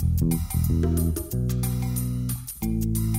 Thank you.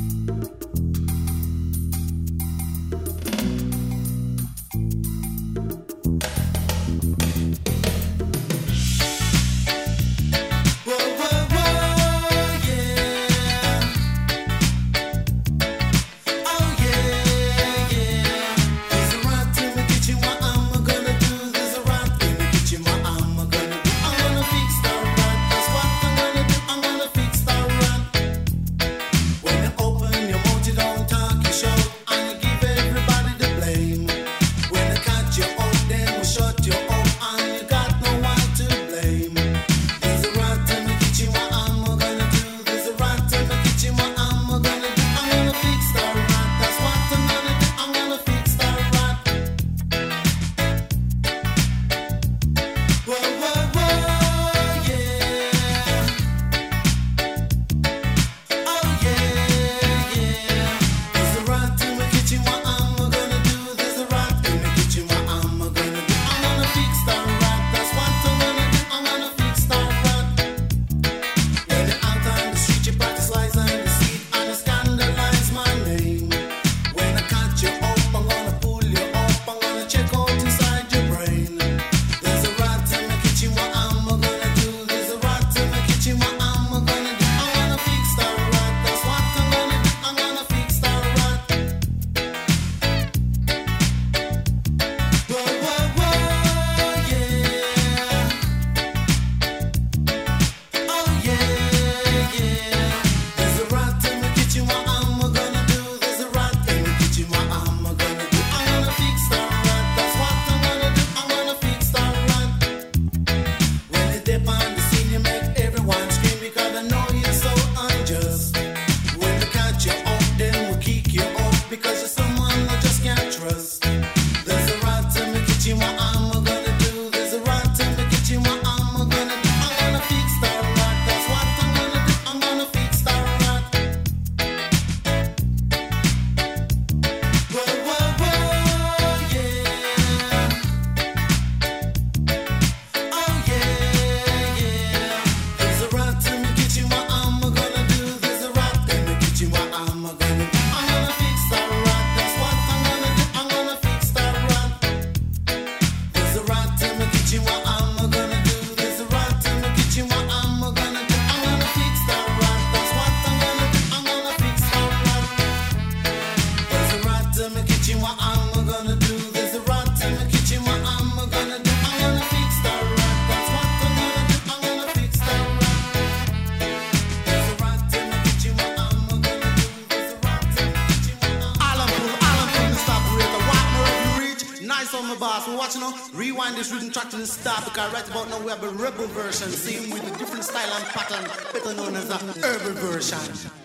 Rewind this rhythm track to the start because right about now we have a rebel version, same with a different style and pattern, better known as the urban version.